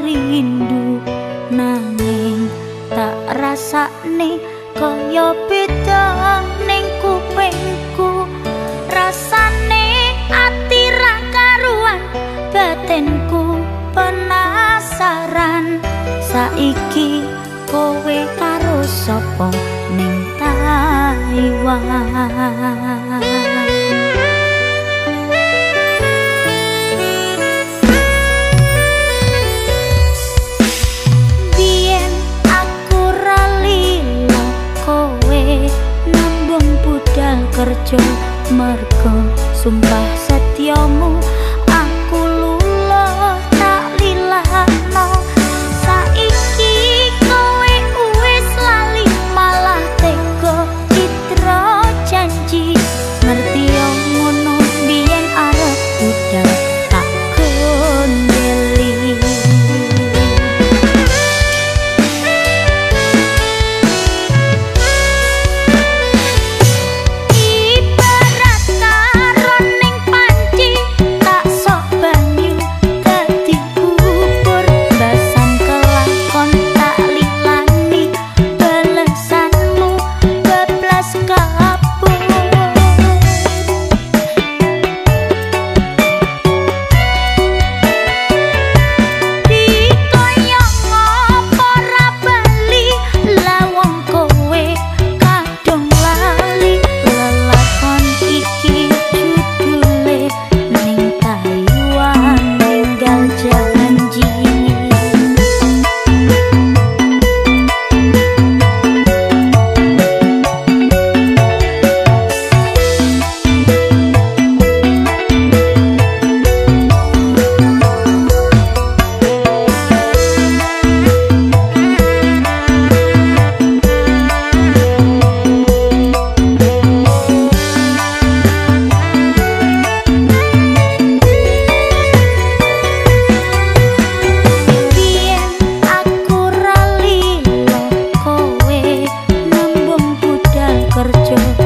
rindu nanging tak rasane kaya beda ning kupingku. Rasane ati ra karuan batinku penasaran. Saiki kowe karo sapa ning Taiwan lembah setiamu future.